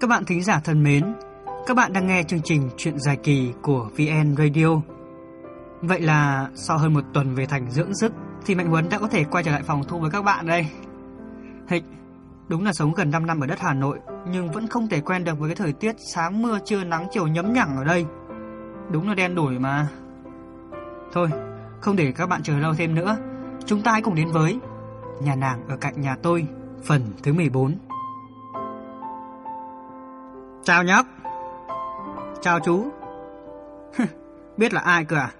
Các bạn thính giả thân mến, các bạn đang nghe chương trình Chuyện dài kỳ của VN Radio. Vậy là sau hơn một tuần về thành dưỡng sức thì Mạnh Huấn đã có thể quay trở lại phòng thu với các bạn đây. Hịch, đúng là sống gần 5 năm ở đất Hà Nội nhưng vẫn không thể quen được với cái thời tiết sáng mưa trưa nắng chiều nhấm nhẳng ở đây. Đúng là đen đủi mà. Thôi, không để các bạn chờ lâu thêm nữa, chúng ta hãy cùng đến với Nhà nàng ở cạnh nhà tôi, phần thứ 14. Chào nhóc. Chào chú. Biết là ai cơ à?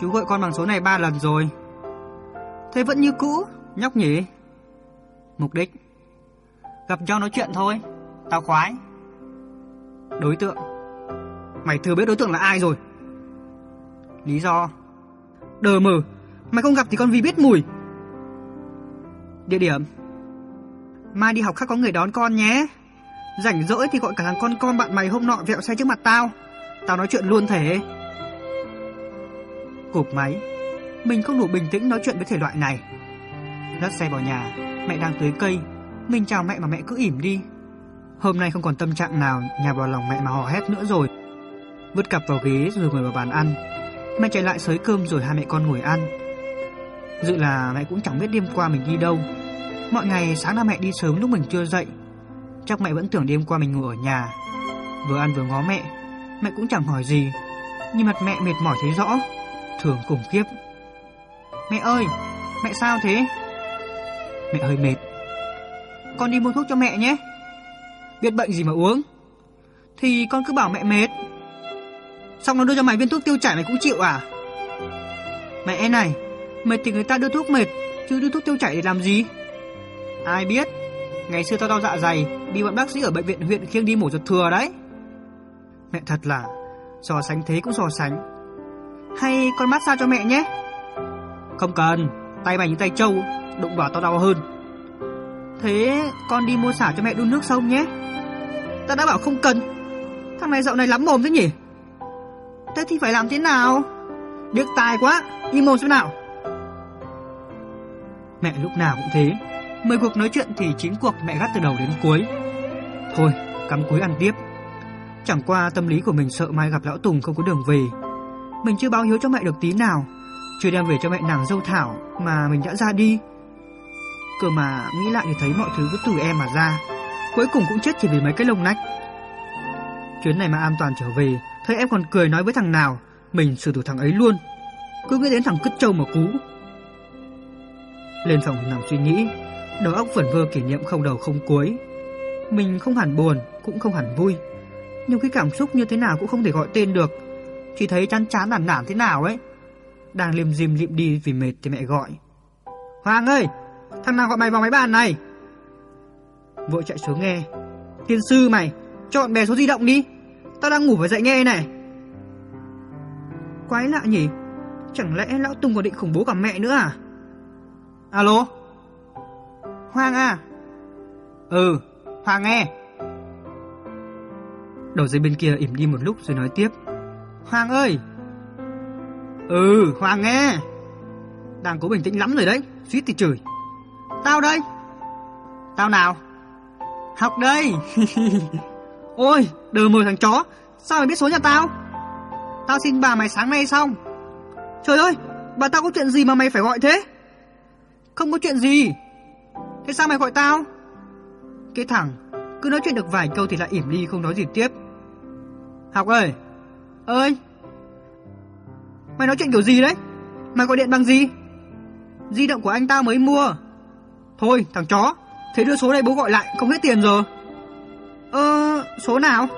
Chú gọi con bằng số này ba lần rồi. Thế vẫn như cũ, nhóc nhỉ? Mục đích Gặp nhau nói chuyện thôi Tao khoái Đối tượng Mày thừa biết đối tượng là ai rồi Lý do Đờ mờ Mày không gặp thì con vì biết mùi Địa điểm Mai đi học khác có người đón con nhé Rảnh rỗi thì gọi cả thằng con con bạn mày hôm nọ vẹo xe trước mặt tao. Tao nói chuyện luôn thế Cục máy, Mình không đủ bình tĩnh nói chuyện với thể loại này. Dắt xe vào nhà, Mẹ đang tưới cây. Mình chào mẹ mà mẹ cứ ỉm đi. Hôm nay không còn tâm trạng nào nhà vào lòng mẹ mà hò hét nữa rồi. Vứt cặp vào ghế rồi ngồi vào bàn ăn. Mẹ chạy lại sới cơm rồi hai mẹ con ngồi ăn. Dự là mẹ cũng chẳng biết đêm qua mình đi đâu. Mọi ngày sáng là mẹ đi sớm lúc mình chưa dậy. Chắc mẹ vẫn tưởng đêm qua mình ngủ ở nhà. Vừa ăn vừa ngó mẹ. Mẹ cũng chẳng hỏi gì. Nhưng mặt mẹ mệt mỏi thấy rõ. Thường cùng kiếp Mẹ ơi, Mẹ sao thế? Mẹ hơi mệt. Con đi mua thuốc cho mẹ nhé. Biết bệnh gì mà uống. Thì con cứ bảo mẹ mệt. Xong nó đưa cho mày viên thuốc tiêu chảy mày cũng chịu à? Mẹ này, Mệt thì người ta đưa thuốc mệt, Chứ đưa thuốc tiêu chảy để làm gì? Ai biết? Ngày xưa tao đau dạ dày Đi bọn bác sĩ ở bệnh viện huyện khiêng đi mổ ruột thừa đấy. Mẹ thật là, So sánh thế cũng so sánh. Hay con massage cho mẹ nhé. Không cần, Tay mày như tay trâu, Đụng vào tao đau hơn. Thế con đi mua xả cho mẹ đun nước sông nhé. Ta đã bảo không cần. Thằng này dạo này lắm mồm thế nhỉ? Thế thì phải làm thế nào? Điếc tài quá Im mồm xem nào? Mẹ lúc nào cũng thế. Mười cuộc nói chuyện thì chín cuộc mẹ gắt từ đầu đến cuối. Thôi, cắm cuối ăn tiếp. Chẳng qua tâm lý của mình sợ mai gặp lão Tùng không có đường về. Mình chưa báo hiếu cho mẹ được tí nào, Chưa đem về cho mẹ nàng dâu Thảo Mà mình đã ra đi. Cơ mà nghĩ lại thì thấy mọi thứ cứ từ em mà ra, Cuối cùng cũng chết chỉ vì mấy cái lông nách. Chuyến này mà an toàn trở về, Thấy em còn cười nói với thằng nào, Mình xử tử thằng ấy luôn. Cứ nghĩ đến thằng cứt trâu mà cú. Lên phòng nằm suy nghĩ. Đầu óc vẩn vơ kỷ niệm không đầu không cuối. Mình không hẳn buồn, Cũng không hẳn vui. Nhưng cái cảm xúc như thế nào cũng không thể gọi tên được. Chỉ thấy chán chán nản nản thế nào ấy. Đang liêm diêm liệm đi vì mệt thì mẹ gọi. Hoàng ơi, Thằng nào gọi mày vào máy bàn này? Vội chạy xuống nghe. Tiên sư mày Cho bạn bè số di động đi. Tao đang ngủ phải dậy nghe này. Quái lạ nhỉ. Chẳng lẽ lão Tùng còn định khủng bố cả mẹ nữa à? Alo? Hoàng à? Ừ Hoàng nghe. Đầu dây bên kia im đi một lúc rồi nói tiếp. Hoàng ơi! Ừ Hoàng nghe. Đang cố bình tĩnh lắm rồi đấy Suýt thì chửi. Tao đây. Tao nào? Học đây. Ôi đờ mờ thằng chó Sao mày biết số nhà tao? Tao xin bà mày sáng nay xong. Trời ơi Bà tao có chuyện gì mà mày phải gọi thế? Không có chuyện gì Thế sao mày gọi tao? Cái thằng, Cứ nói chuyện được vài câu thì lại ỉm đi, không nói gì tiếp. Học ơi! Ơi! Mày nói chuyện kiểu gì đấy? Mày gọi điện bằng gì? Di động của anh tao mới mua. Thôi, thằng chó, Thế đưa số này bố gọi lại, không hết tiền rồi. Ơ, số nào?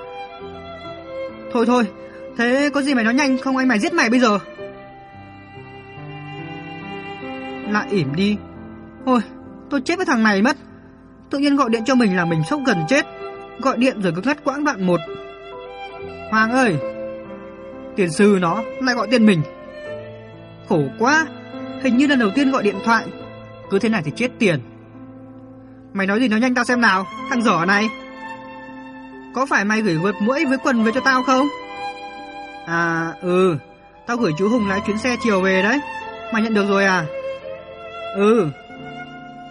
Thôi thôi, Thế có gì mày nói nhanh, không anh mày giết mày bây giờ. Lại ỉm đi. Thôi tôi chết với thằng này mất. Tự nhiên gọi điện cho mình là mình sốc gần chết. Gọi điện rồi cứ ngắt quãng đoạn một. Hoàng ơi! Tiền sư nó, lại gọi tiền mình. Khổ quá! Hình như lần đầu tiên gọi điện thoại. Cứ thế này thì chết tiền. Mày nói gì nói nhanh tao xem nào, Thằng giỏ này. Có phải mày gửi vượt mũi với quần về cho tao không? À ừ. Tao gửi chú Hùng lái chuyến xe chiều về đấy. Mày nhận được rồi à? Ừ.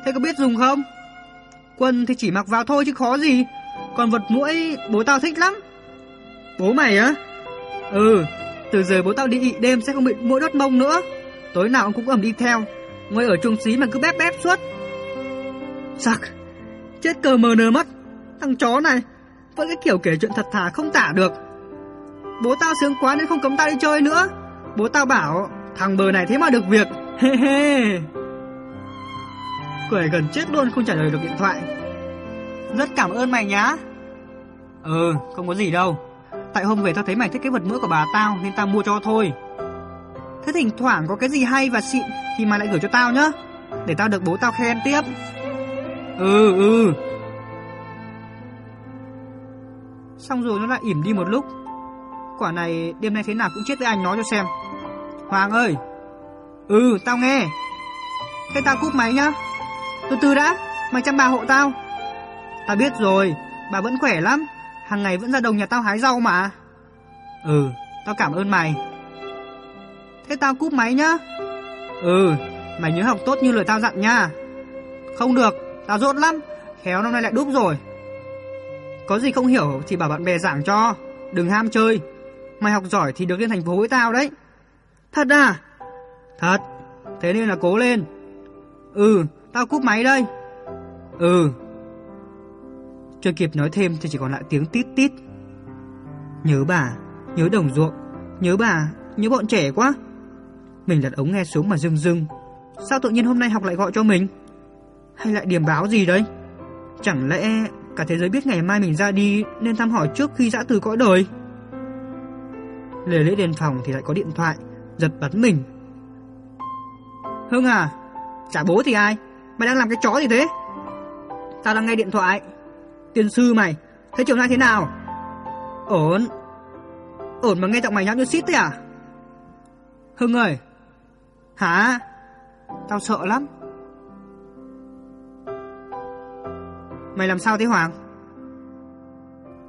Thế có biết dùng không Quần thì chỉ mặc vào thôi chứ khó gì Còn vật mũi bố tao thích lắm. Bố mày á? Ừ, từ giờ bố tao đi ị đêm sẽ không bị mũi đốt mông nữa. Tối nào ông cũng ẩm đi theo, ngồi ở chung xí mà cứ bép bép suốt. Sặc, chết cờ mờ nờ mất. Thằng chó này, vẫn cái kiểu kể chuyện thật thà không tả được. Bố tao sướng quá nên không cấm tao đi chơi nữa. Bố tao bảo thằng bờ này thế mà được việc. He he. Cười gần chết luôn không trả lời được điện thoại. Rất cảm ơn mày nhá. Ừ, không có gì đâu. Tại hôm về tao thấy mày thích cái vật mỡ của bà tao nên tao mua cho thôi. Thế thỉnh thoảng có cái gì hay và xịn thì mày lại gửi cho tao nhá. Để tao được bố tao khen tiếp. Ừ, ừ. Xong rồi nó lại ỉm đi một lúc. Quả này đêm nay thế nào cũng chết với anh nói cho xem. Hoàng ơi. Ừ, tao nghe. Thế tao cúp máy nhá. Từ từ đã, mày chăm bà hộ tao. Tao biết rồi, bà vẫn khỏe lắm. Hàng ngày vẫn ra đồng nhà tao hái rau mà. Ừ, tao cảm ơn mày. Thế tao cúp máy nhá. Ừ, mày nhớ học tốt như lời tao dặn nha. Không được, tao rốt lắm, khéo năm nay lại đúp rồi. Có gì không hiểu thì bảo bạn bè giảng cho, đừng ham chơi. Mày học giỏi thì được lên thành phố với tao đấy. Thật à? Thật, thế nên là cố lên. Ừ, tao cúp máy đây. Ừ. Chưa kịp nói thêm thì chỉ còn lại tiếng tít tít. Nhớ bà, nhớ đồng ruộng, nhớ bà, nhớ bọn trẻ quá. Mình đặt ống nghe xuống mà rưng rưng. Sao tự nhiên hôm nay học lại gọi cho mình? Hay lại điểm báo gì đấy? Chẳng lẽ cả thế giới biết ngày mai mình ra đi nên thăm hỏi trước khi dã từ cõi đời? Lề lễ đến phòng thì lại có điện thoại, giật bắn mình. Hưng à, trả bố thì ai? Mày đang làm cái chó gì thế? Tao đang nghe điện thoại. Tiên sư mày, thế chiều nay thế nào? Ổn. Ổn mà nghe giọng mày nhão như xít thế à? Hưng ơi. Hả? Tao sợ lắm. Mày làm sao thế Hoàng?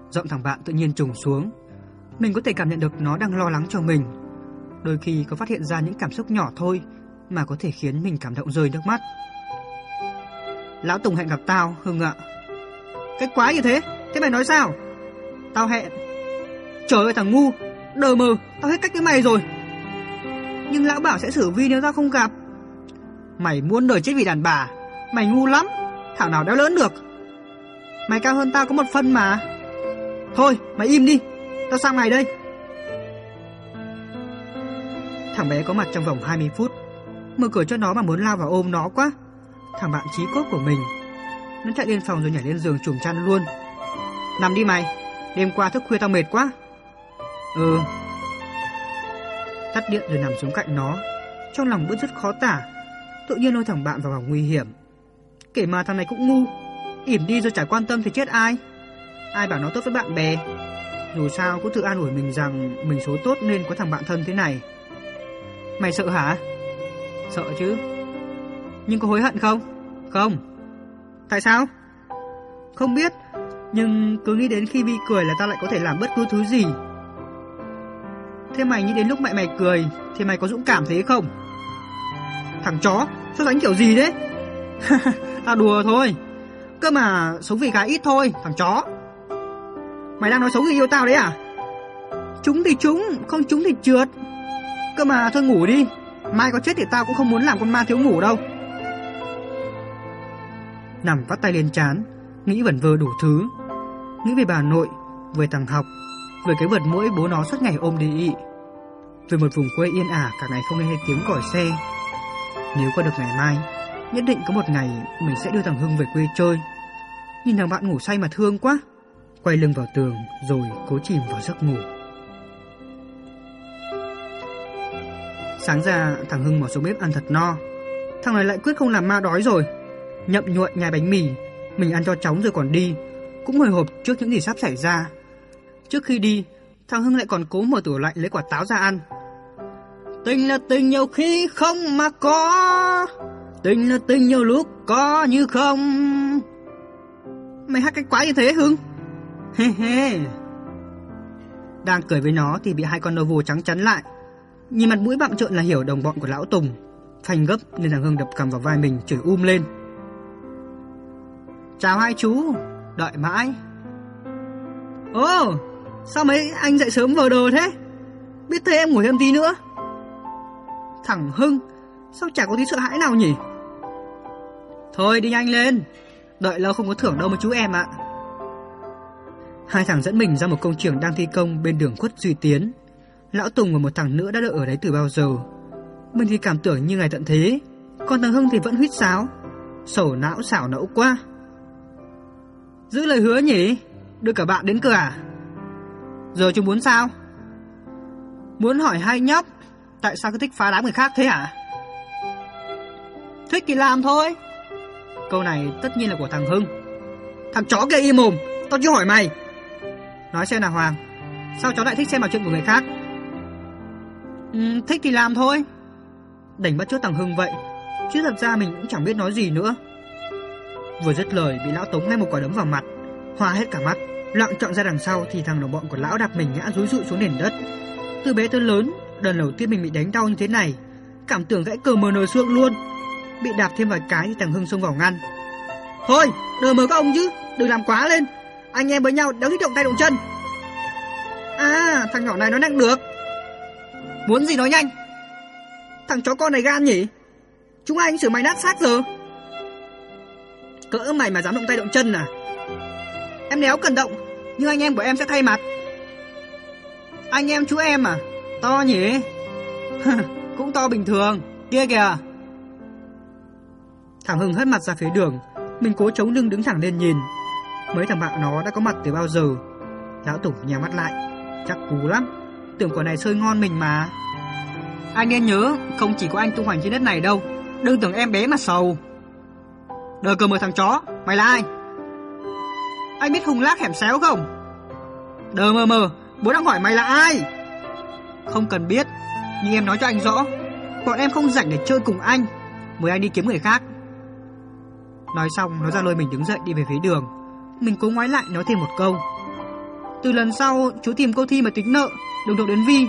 Giọng thằng bạn tự nhiên trùng xuống. Mình có thể cảm nhận được nó đang lo lắng cho mình. Đôi khi có phát hiện ra những cảm xúc nhỏ thôi mà có thể khiến mình cảm động rơi nước mắt. Lão Tùng hẹn gặp tao, Hưng ạ. Cái quái gì thế? Thế mày nói sao? Tao hẹn. Trời ơi thằng ngu, đờ mờ, tao hết cách với mày rồi. Nhưng lão bảo sẽ xử vi nếu tao không gặp. Mày muốn đời chết vì đàn bà, mày ngu lắm, thảo nào đéo lớn được. Mày cao hơn tao có một phân mà. Thôi, mày im đi, tao sang mày đây. Thằng bé có mặt trong vòng 20 phút. Mở cửa cho nó mà muốn lao vào ôm nó quá. Thằng bạn trí cốt của mình. Nó chạy lên phòng rồi nhảy lên giường trùm chăn luôn. Nằm đi mày, đêm qua thức khuya tao mệt quá. Ừ. Tắt điện rồi nằm xuống cạnh nó. Trong lòng bứt rất khó tả. Tự nhiên lôi thằng bạn vào vòng nguy hiểm. Kể mà thằng này cũng ngu. ỉm đi rồi chả quan tâm thì chết ai. Ai bảo nó tốt với bạn bè. Dù sao cũng tự an ủi mình rằng mình số tốt nên có thằng bạn thân thế này. Mày sợ hả? Sợ chứ. Nhưng có hối hận không? Không. Tại sao? Không biết, nhưng cứ nghĩ đến khi Vi cười là ta lại có thể làm bất cứ thứ gì. Thế mày nghĩ đến lúc mẹ mày cười thì mày có dũng cảm thế không? Thằng chó, so sánh kiểu gì đấy? ta đùa thôi. Cơ mà sống vì cái ít thôi, thằng chó. Mày đang nói xấu người yêu tao đấy à? Chúng thì chúng, không chúng thì trượt. Cơ mà thôi ngủ đi, mai có chết thì tao cũng không muốn làm con ma thiếu ngủ đâu. Nằm vắt tay lên chán, nghĩ vẩn vơ đủ thứ. Nghĩ về bà nội, về thằng học, về cái vật mũi bố nó suốt ngày ôm đi ị. Về một vùng quê yên ả cả ngày không nghe thấy tiếng còi xe. Nếu qua được ngày mai, nhất định có một ngày mình sẽ đưa thằng Hưng về quê chơi. Nhìn thằng bạn ngủ say mà thương quá. Quay lưng vào tường rồi cố chìm vào giấc ngủ. Sáng ra thằng Hưng mở xuống bếp ăn thật no. Thằng này lại quyết không làm ma đói rồi. Nhậm nhuận nhai bánh mì, mình ăn cho chóng rồi còn đi, cũng hồi hộp trước những gì sắp xảy ra. Trước khi đi, thằng Hưng lại còn cố mở tủ lạnh lấy quả táo ra ăn. Tình là tình nhiều khi không mà có, tình là tình nhiều lúc có như không. Mày hát cái quái như thế Hưng? He he. Đang cười với nó thì bị hai con nâu vồ trắng chắn lại. Nhìn mặt mũi bặm trợn là hiểu đồng bọn của lão Tùng. Phanh gấp nên thằng Hưng đập cầm vào vai mình chửi um lên. Chào hai chú, đợi mãi. Ồ, sao mấy anh dậy sớm vờ đồ thế? Biết thế em ngủ thêm tí nữa. Thằng Hưng, sao chả có tí sợ hãi nào nhỉ? Thôi đi nhanh lên, đợi lâu không có thưởng đâu mà chú em ạ. Hai thằng dẫn mình ra một công trường đang thi công bên đường khuất Duy Tiến. Lão Tùng và một thằng nữa đã đợi ở đấy từ bao giờ. Mình thì cảm tưởng như ngày tận thế, còn thằng Hưng thì vẫn huýt sáo. Sổ não xảo nẫu quá. Giữ lời hứa nhỉ? Đưa cả bạn đến cửa à? Giờ chúng muốn sao? Muốn hỏi hai nhóc Tại sao cứ thích phá đám người khác thế hả? Thích thì làm thôi Câu này tất nhiên là của thằng Hưng Thằng chó kia im mồm Tao chưa hỏi mày Nói xem nào Hoàng Sao cháu lại thích xem vào chuyện của người khác ừ, Thích thì làm thôi Đành bắt chước thằng Hưng vậy Chứ thật ra mình cũng chẳng biết nói gì nữa Vừa dứt lời bị lão Tống ngay một quả đấm vào mặt. Hoa hết cả mắt loạn chọn ra đằng sau thì thằng đồng bọn của lão đạp mình ngã rúi rụi xuống nền đất. Từ bé tới lớn, Lần đầu tiên mình bị đánh đau như thế này, Cảm tưởng gãy cờ mờ nờ xương luôn. Bị đạp thêm vài cái thì thằng Hưng xông vào ngăn. Thôi, đờ mờ các ông chứ, Đừng làm quá lên. Anh em với nhau đấu thích động tay động chân. À thằng nhỏ này nó nặng được. Muốn gì nói nhanh. Thằng chó con này gan nhỉ? Chúng anh xử mày nát xác giờ. Cỡ mày mà dám động tay động chân à? Em đéo cần động, Nhưng anh em của em sẽ thay mặt. Anh em chú em à? To nhỉ? Cũng to bình thường, Kia kìa. Thằng Hưng hất mặt ra phía đường, Mình cố chống lưng đứng thẳng lên nhìn. Mấy thằng bạn nó đã có mặt từ bao giờ? Lão Tùng nhắm mắt lại, Chắc cú lắm. Tưởng quả này sơi ngon mình mà. Anh nên nhớ, Không chỉ có anh tung hoành trên đất này đâu, Đừng tưởng em bé mà sầu. Đờ cờ mờ thằng chó, Mày là ai? Anh biết hùng lác hẻm xéo không? Đờ mờ mờ, Bố đang hỏi mày là ai? Không cần biết, Nhưng em nói cho anh rõ, Bọn em không rảnh để chơi cùng anh, Mời anh đi kiếm người khác. Nói xong, nó ra lôi mình đứng dậy đi về phía đường. Mình cố ngoái lại nói thêm một câu. Từ lần sau, chú tìm cô Thi mà tính nợ Đừng đụng đến Vi.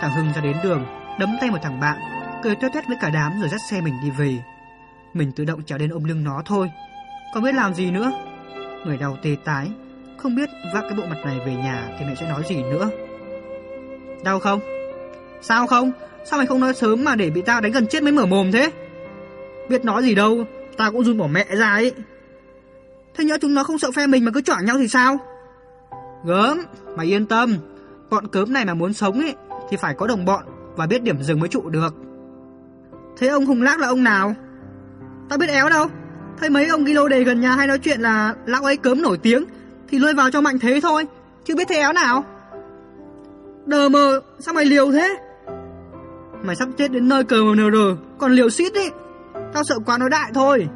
Thằng Hưng ra đến đường, Đấm tay một thằng bạn, Cười tuét tuét với cả đám rồi dắt xe mình đi về. Mình tự động trèo lên ôm lưng nó thôi. Còn biết làm gì nữa? Người đau tê tái, Không biết vác cái bộ mặt này về nhà Thì mẹ sẽ nói gì nữa. Đau không? Sao không? Sao mày không nói sớm mà để bị tao đánh gần chết mới mở mồm thế? Biết nói gì đâu, Tao cũng run bỏ mẹ ra ấy. Thế nhỡ chúng nó không sợ phe mình mà cứ choảng nhau thì sao? Gớm, Mày yên tâm. Bọn cớm này mà muốn sống ấy, Thì phải có đồng bọn Và biết điểm dừng mới trụ được. Thế ông Hùng Lác là ông nào? Tao biết éo đâu. Thấy mấy ông ghi lô đề gần nhà hay nói chuyện là Lão ấy cớm nổi tiếng, Thì lôi vào cho mạnh thế thôi. Chứ biết thế éo nào. Đờ mờ, Sao mày liều thế? Mày sắp chết đến nơi cờ mờ nờ. Rờ Còn liều suýt đi Tao sợ quá nói đại thôi.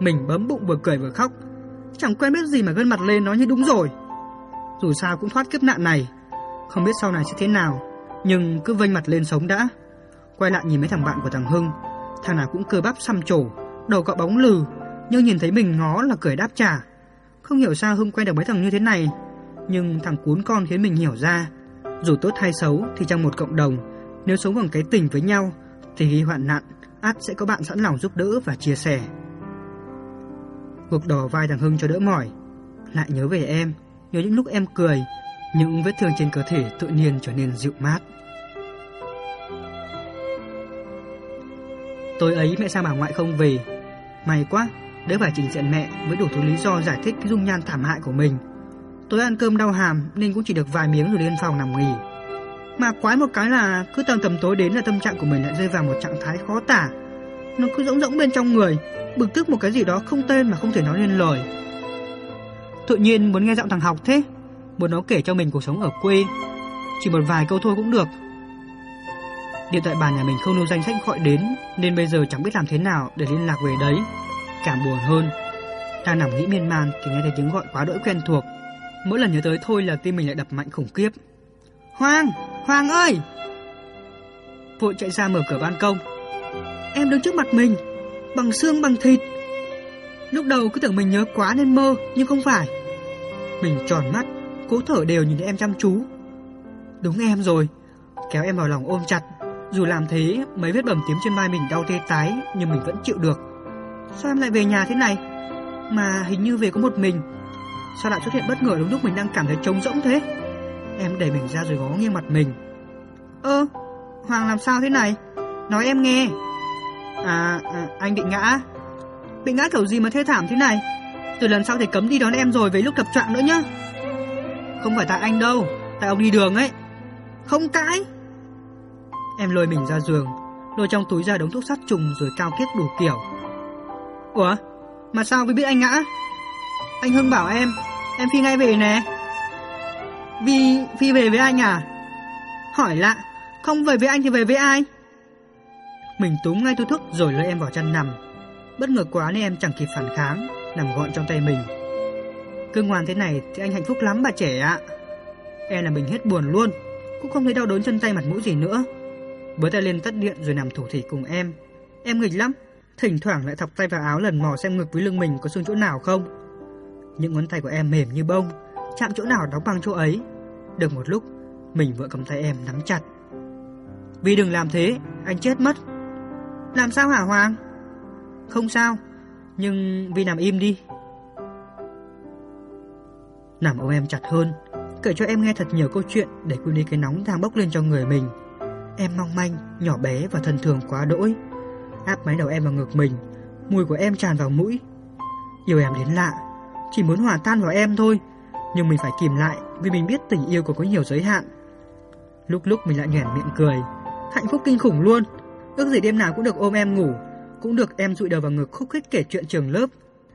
Mình bấm bụng vừa cười vừa khóc. Chẳng quen biết gì mà gân mặt lên nói như đúng rồi. Dù sao cũng thoát kiếp nạn này. Không biết sau này sẽ thế nào. Nhưng cứ vênh mặt lên sống đã. Quay lại nhìn mấy thằng bạn của thằng Hưng. Thằng nào cũng cơ bắp xăm trổ, Đầu cọ bóng lừ, Nhưng nhìn thấy mình ngó là cười đáp trả. Không hiểu sao Hưng quen được mấy thằng như thế này, Nhưng thằng cuốn con khiến mình hiểu ra. Dù tốt hay xấu thì trong một cộng đồng, Nếu sống bằng cái tình với nhau Thì khi hoạn nạn, ắt sẽ có bạn sẵn lòng giúp đỡ và chia sẻ. Gục đỏ vai thằng Hưng cho đỡ mỏi. Lại nhớ về em, Nhớ những lúc em cười, Những vết thương trên cơ thể tự nhiên trở nên dịu mát. Tối ấy mẹ sang bà ngoại không về. May quá, Đỡ phải trình diện mẹ với đủ thứ lý do giải thích cái dung nhan thảm hại của mình. Tối ăn cơm đau hàm Nên cũng chỉ được vài miếng rồi lên phòng nằm nghỉ. Mà quái một cái là Cứ tầm tầm tối đến là tâm trạng của mình lại rơi vào một trạng thái khó tả. Nó cứ rỗng rỗng bên trong người, Bực tức một cái gì đó không tên mà không thể nói lên lời. Tự nhiên muốn nghe giọng thằng học thế, Muốn nó kể cho mình cuộc sống ở quê. Chỉ một vài câu thôi cũng được. Điện thoại bàn nhà mình không lưu danh sách gọi đến Nên bây giờ chẳng biết làm thế nào để liên lạc về đấy. Càng buồn hơn Đang nằm nghĩ miên man thì nghe thấy tiếng gọi quá đỗi quen thuộc. Mỗi lần nhớ tới thôi là tim mình lại đập mạnh khủng khiếp. Hoàng, Hoàng ơi! Vội chạy ra mở cửa ban công. Em đứng trước mặt mình Bằng xương bằng thịt. Lúc đầu cứ tưởng mình nhớ quá nên mơ Nhưng không phải. Mình tròn mắt Cố thở đều nhìn em chăm chú. Đúng em rồi Kéo em vào lòng ôm chặt dù làm thế, mấy vết bầm tím trên vai mình đau tê tái nhưng mình vẫn chịu được. Sao em lại về nhà thế này? Mà hình như về có một mình. Sao lại xuất hiện bất ngờ đúng lúc mình đang cảm thấy trống rỗng thế? Em đẩy mình ra rồi gó nghiêng mặt mình. Ơ Hoàng làm sao thế này? Nói em nghe. À, à anh bị ngã. Bị ngã kiểu gì mà thê thảm thế này? Từ lần sau thì cấm đi đón em rồi Với lúc tập trạng nữa nhá. Không phải tại anh đâu Tại ông đi đường ấy. Không cãi. Em lôi mình ra giường, Lôi trong túi ra đống thuốc sát trùng rồi cao kiết đủ kiểu. Ủa? Mà sao mới biết anh ngã? Anh Hưng bảo em Em Phi ngay về nè. Vì Phi về với anh à? Hỏi lạ, Không về với anh thì về với ai? Mình túm ngay túi thuốc rồi lôi em vào chăn nằm. Bất ngờ quá nên em chẳng kịp phản kháng, Nằm gọn trong tay mình. Cứ ngoan thế này thì anh hạnh phúc lắm bà trẻ ạ. Em là mình hết buồn luôn, Cũng không thấy đau đớn chân tay mặt mũi gì nữa. Bớ tay lên tắt điện rồi nằm thủ thỉ cùng em. Em nghịch lắm. Thỉnh thoảng lại thọc tay vào áo lần mò xem ngực với lưng mình có xương chỗ nào không. Những ngón tay của em mềm như bông, Chạm chỗ nào đóng băng chỗ ấy. Được một lúc, Mình vợ cầm tay em nắm chặt. Vì đừng làm thế, Anh chết mất. Làm sao hả Hoàng? Không sao, Nhưng vì nằm im đi. Nằm ôm em chặt hơn, Kể cho em nghe thật nhiều câu chuyện Để quên đi cái nóng đang bốc lên trong người mình. Em mong manh, nhỏ bé và thân thường quá đỗi. Áp máy đầu em vào ngực mình Mùi của em tràn vào mũi. Yêu em đến lạ Chỉ muốn hòa tan vào em thôi Nhưng mình phải kìm lại Vì mình biết tình yêu của có nhiều giới hạn. Lúc lúc mình lại nhoẻn miệng cười Hạnh phúc kinh khủng luôn. Ước gì đêm nào cũng được ôm em ngủ Cũng được em dụi đầu vào ngực khúc khích kể chuyện trường lớp.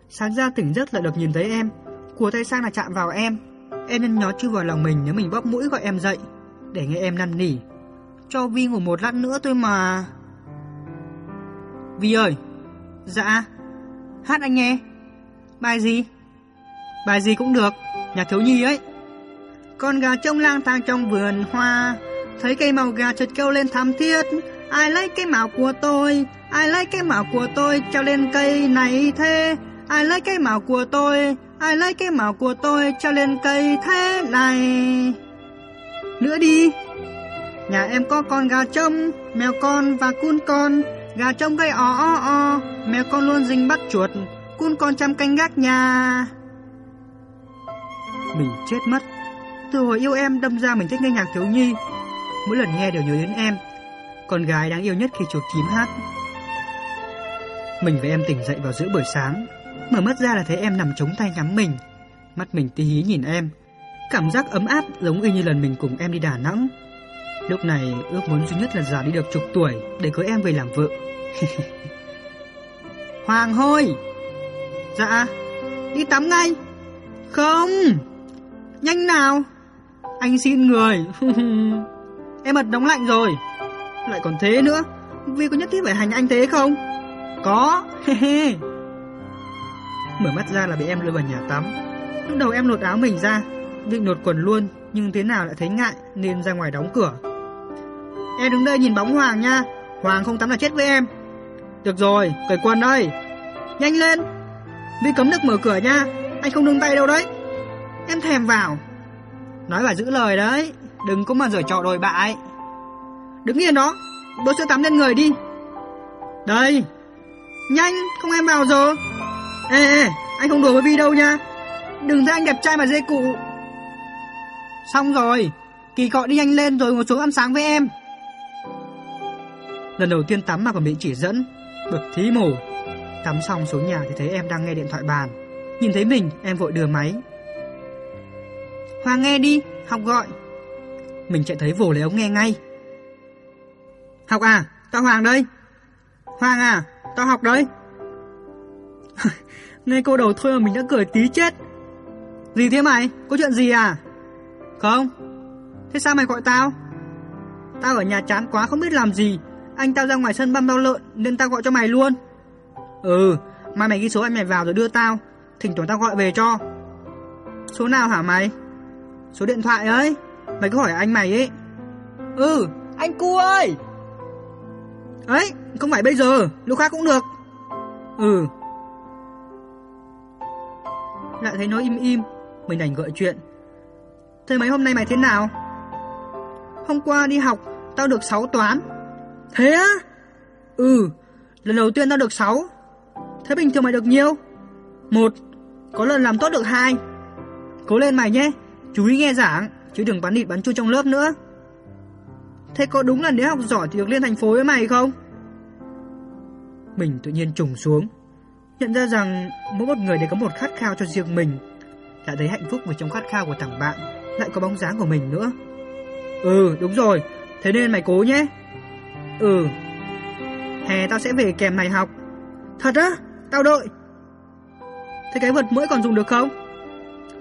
Sáng ra tỉnh giấc lại được nhìn thấy em Của tay sang là chạm vào em. Em nên nhó chui vào lòng mình nếu mình bóp mũi gọi em dậy Để nghe em năn nỉ. Cho Vi ngủ một lát nữa thôi mà. Vi ơi. Dạ. Hát anh nghe. Bài gì? Bài gì cũng được. Nhà thiếu nhi ấy. Con gà trông lang thang trong vườn hoa. Thấy cây màu gà chợt kêu lên thắm thiết. Ai lấy cái màu của tôi? Ai lấy cái màu của tôi treo lên cây này thế? Ai lấy cái màu của tôi? Ai lấy cái màu của tôi treo lên cây thế này? Nữa đi. Nhà em có con gà trông Mèo con và cún con. Gà trông gây ó ó ó Mèo con luôn rình bắt chuột, Cún con chăm canh gác nhà. Mình chết mất. Từ hồi yêu em, đâm ra mình thích nghe nhạc thiếu nhi. Mỗi lần nghe đều nhớ đến em. Con gái đáng yêu nhất khi chuột chím hát. Mình và em tỉnh dậy vào giữa buổi sáng. Mở mắt ra là thấy em nằm chống tay nhắm mình. Mắt mình tí hí nhìn em. Cảm giác ấm áp giống y như lần mình cùng em đi Đà Nẵng. Lúc này ước muốn duy nhất là già đi được chục tuổi Để cưới em về làm vợ. Hoàng hôi! Dạ Đi tắm ngay. Không! Nhanh nào! Anh xin người. Em bật đóng lạnh rồi. Lại còn thế nữa. Vì có nhất thiết phải hành anh thế không? Có. Mở mắt ra là bị em lôi vào nhà tắm. Lúc đầu em lột áo mình ra, Định lột quần luôn. Nhưng thế nào lại thấy ngại Nên ra ngoài đóng cửa. Em đứng đây nhìn bóng Hoàng nha. Hoàng không tắm là chết với em. Được rồi, cởi quần đây. Nhanh lên. Vi cấm được mở cửa nha. Anh không nương tay đâu đấy. Em thèm vào. Nói phải giữ lời đấy. Đừng có mà giở trò đồi bại. Đứng yên đó. Đổ sữa tắm lên người đi. Đây. Nhanh, không em vào giờ. Ê, ê, anh không đùa với Vi đâu nha. Đừng thấy anh đẹp trai mà dê cụ. Xong rồi. Kỳ gọi đi nhanh lên rồi ngồi xuống ăn sáng với em. Lần đầu tiên tắm mà còn bị chỉ dẫn, Bực thí mổ Tắm xong xuống nhà thì thấy em đang nghe điện thoại bàn. Nhìn thấy mình, em vội đưa máy. Hoàng nghe đi, Học gọi. Mình chạy thấy vồ lấy ống nghe ngay. Học à Tao Hoàng đây. Hoàng à Tao học đấy. Nghe câu đầu thôi mà mình đã cười tí chết. Gì thế mày? Có chuyện gì à? Không? Thế sao mày gọi tao? Tao ở nhà chán quá, không biết làm gì. Anh tao ra ngoài sân băm bao lợn, Nên tao gọi cho mày luôn. Ừ Mai mày ghi số anh mày vào rồi đưa tao. Thỉnh thoảng tao gọi về cho. Số nào hả mày? Số điện thoại ấy. Mày cứ hỏi anh mày ấy. Ừ anh cu ơi! Ấy, không phải bây giờ, Lúc khác cũng được. Ừ. Lại thấy nó im im, Mình đành gợi chuyện. Thế mấy hôm nay mày thế nào Hôm qua đi học Tao được 6 toán Thế á? Ừ, lần đầu tiên tao được 6. Thế bình thường mày được nhiêu? Một, có lần làm tốt được hai. Cố lên mày nhé, chú ý nghe giảng, chứ đừng bắn địt bắn chui trong lớp nữa. Thế có đúng là nếu học giỏi thì được lên thành phố với mày không? Mình tự nhiên trùng xuống, nhận ra rằng mỗi một người đều có một khát khao cho riêng mình. Đã thấy hạnh phúc ở trong khát khao của thằng bạn lại có bóng dáng của mình nữa. Ừ, đúng rồi, thế nên mày cố nhé. Ừ, hè tao sẽ về kèm mày học. Thật á, tao đợi. Thế cái vật mũi còn dùng được không?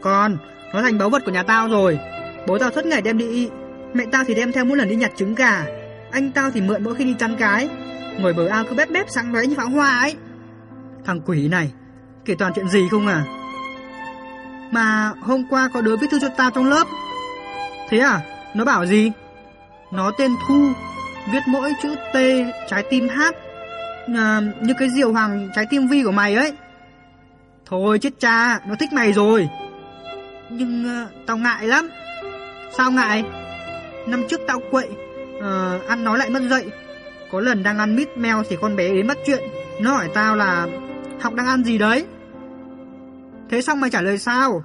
Còn, nó thành báu vật của nhà tao rồi. Bố tao suốt ngày đem đi, mẹ tao thì đem theo mỗi lần đi nhặt trứng gà. Anh tao thì mượn mỗi khi đi chăn cái. Ngồi bờ ao cứ bếp bếp sáng lóe như pháo hoa ấy. Thằng quỷ này, kể toàn chuyện gì không à? Mà hôm qua có đứa viết thư cho tao trong lớp. Thế à? Nó bảo gì? Nó tên Thu, viết mỗi chữ T trái tim H. À, như cái diều hoàng trái tim Vi của mày ấy. Thôi chết cha, nó thích mày rồi. Nhưng à, tao ngại lắm. Sao ngại? Năm trước tao quậy, à, ăn nói lại mất dậy. Có lần đang ăn mít meo thì con bé đến mất chuyện. Nó hỏi tao là học đang ăn gì đấy. Thế xong mày trả lời sao?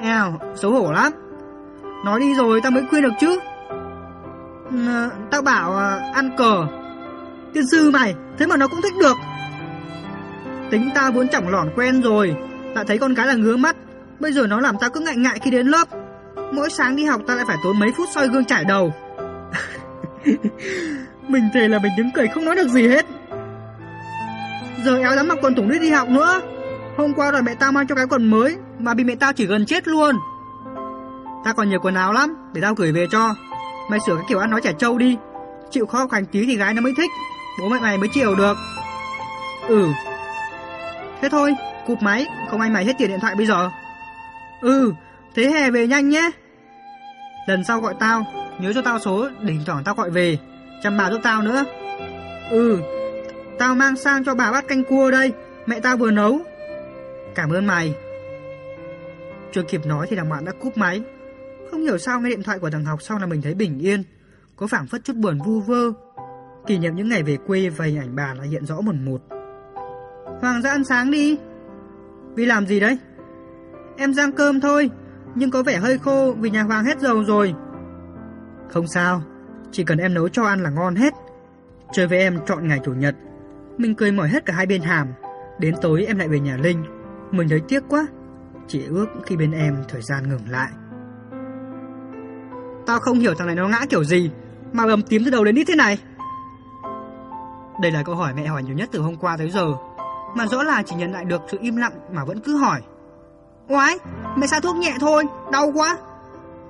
Eo, xấu hổ lắm. Nói đi rồi tao mới khuyên được chứ. À, tao bảo à, ăn cờ. Tiên sư mày, thế mà nó cũng thích được. Tính tao vốn chỏng lỏn quen rồi, đã thấy con cái là ngứa mắt, bây giờ nó làm tao cứ ngại ngại khi đến lớp. Mỗi sáng đi học tao lại phải tốn mấy phút soi gương trải đầu. mình thề là mình đứng cười không nói được gì hết. Giờ éo dám mặc quần đi đi học nữa. Hôm qua đòi mẹ tao mang cho cái quần mới mà bị mẹ tao chỉ gần chết luôn. Tao còn nhiều quần áo lắm, để tao gửi về cho. Mày sửa cái kiểu ăn nói trẻ trâu đi. Chịu khó khoảnh tí thì gái nó mới thích. Bố mẹ mày mới chiều được. Ừ, Thế thôi, cụp máy, không anh mày hết tiền điện thoại bây giờ. Ừ, thế hè về nhanh nhé. Lần sau gọi tao, nhớ cho tao số đỉnh thoảng tao gọi về, chăm bà giúp tao nữa. Ừ, tao mang sang cho bà bát canh cua đây, mẹ tao vừa nấu. Cảm ơn mày. Chưa kịp nói thì thằng bạn đã cúp máy. Không hiểu sao nghe điện thoại của thằng học xong là mình thấy bình yên, có phảng phất chút buồn vu vơ. Kỷ niệm những ngày về quê và hình ảnh bà lại hiện rõ một một. Hoàng ra ăn sáng đi. Vì làm gì đấy? Em rang cơm thôi, nhưng có vẻ hơi khô vì nhà Hoàng hết dầu rồi. Không sao, chỉ cần em nấu cho ăn là ngon hết. Chơi với em chọn ngày chủ nhật. Mình cười mỏi hết cả hai bên hàm. Đến tối em lại về nhà Linh. Mình thấy tiếc quá. Chỉ ước khi bên em thời gian ngừng lại. Tao không hiểu thằng này nó ngã kiểu gì mà bầm tím từ đầu đến đít thế này. Đây là câu hỏi mẹ hỏi nhiều nhất từ hôm qua tới giờ mà rõ là chỉ nhận lại được sự im lặng mà vẫn cứ hỏi. Oái, mẹ sao thuốc nhẹ thôi, đau quá.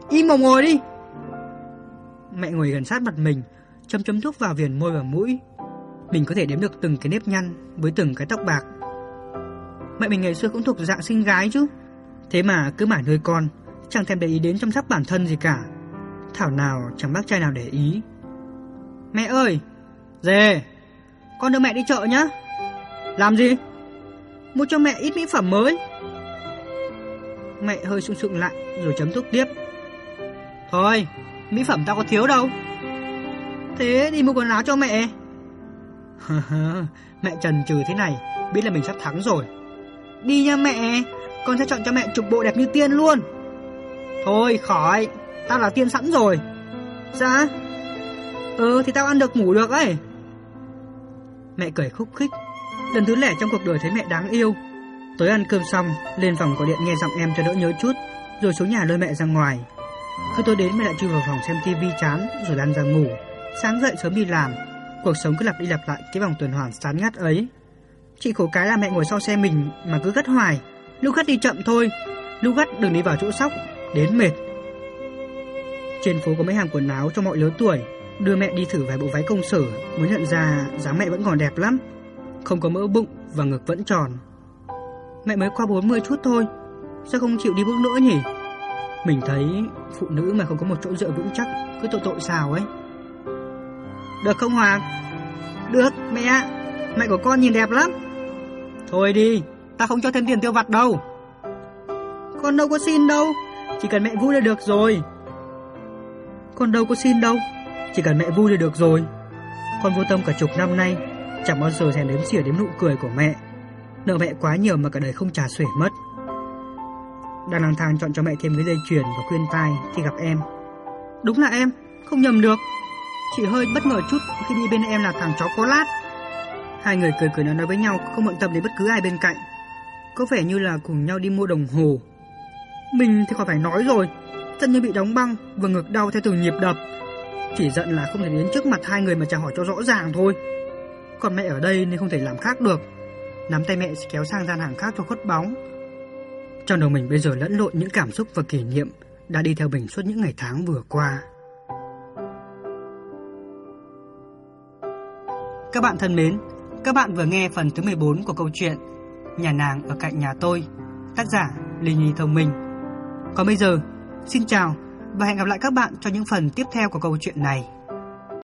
Im mà ngồi đi. Mẹ ngồi gần sát mặt mình, châm châm thuốc vào viền môi và mũi. Mình có thể đếm được từng cái nếp nhăn với từng cái tóc bạc. Mẹ mình ngày xưa cũng thuộc dạng sinh gái chứ. Thế mà cứ mãi nuôi con, chẳng thèm để ý đến chăm sóc bản thân gì cả. Thảo nào chẳng bác trai nào để ý. Mẹ ơi, dề, con đưa mẹ đi chợ nhá. Làm gì? Mua cho mẹ ít mỹ phẩm mới. Mẹ hơi sung sượng lại rồi chấm thuốc tiếp. Thôi, mỹ phẩm tao có thiếu đâu. Thế đi mua quần áo cho mẹ. mẹ trần trừ thế này, biết là mình sắp thắng rồi. Đi nha mẹ, con sẽ chọn cho mẹ chụp bộ đẹp như tiên luôn. Thôi khỏi, tao là tiên sẵn rồi. Dạ? Ừ thì tao ăn được ngủ được ấy. Mẹ cười khúc khích Lần thứ lẻ trong cuộc đời thấy mẹ đáng yêu Tối ăn cơm xong Lên phòng gọi điện nghe giọng em cho đỡ nhớ chút Rồi xuống nhà lôi mẹ ra ngoài Khi tôi đến mẹ lại chui vào phòng xem tivi chán Rồi lăn ra ngủ Sáng dậy sớm đi làm Cuộc sống cứ lặp đi lặp lại cái vòng tuần hoàn sán ngắt ấy Chị khổ cái là mẹ ngồi sau xe mình Mà cứ gắt hoài Lúc gắt đi chậm thôi Lúc gắt đừng đi vào chỗ sóc Đến mệt Trên phố có mấy hàng quần áo cho mọi lứa tuổi Đưa mẹ đi thử vài bộ váy công sở Mới nhận ra dáng mẹ vẫn còn đẹp lắm không có mỡ bụng và ngực vẫn tròn. Mẹ mới qua 40 chút thôi, sao không chịu đi bước nữa nhỉ? Mình thấy phụ nữ mà không có một chỗ dựa vững chắc cứ tội tội sao ấy. Được không Hoàng? Được, mẹ Mẹ của con nhìn đẹp lắm. Thôi đi, ta không cho thêm tiền tiêu vặt đâu. Con đâu có xin đâu, chỉ cần mẹ vui là được rồi. Con đâu có xin đâu, chỉ cần mẹ vui là được rồi. Con vô tâm cả chục năm nay Chẳng bao giờ thèm đếm xỉa đến nụ cười của mẹ Nợ mẹ quá nhiều mà cả đời không trả xuể mất đang lang thang chọn cho mẹ thêm cái dây chuyền và khuyên tai khi gặp em. Đúng là em, không nhầm được. Chỉ hơi bất ngờ chút khi đi bên em là thằng chó có lát. Hai người cười cười nói nói với nhau không bận tâm đến bất cứ ai bên cạnh. Có vẻ như là cùng nhau đi mua đồng hồ. Mình thì khỏi phải nói rồi, chân như bị đóng băng và ngực đau theo từng nhịp đập. Chỉ giận là không thể đến trước mặt hai người mà chào hỏi cho rõ ràng thôi. Còn mẹ ở đây nên không thể làm khác được. Nắm tay mẹ kéo sang gian hàng khác cho khuất bóng. Trong đầu mình bây giờ lẫn lộn những cảm xúc và kỷ niệm đã đi theo mình suốt những ngày tháng vừa qua. Các bạn thân mến, các bạn vừa nghe phần thứ 14 của câu chuyện Nhà nàng ở cạnh nhà tôi, tác giả Linh Nhi Thông Minh. Còn bây giờ, xin chào và hẹn gặp lại các bạn cho những phần tiếp theo của câu chuyện này.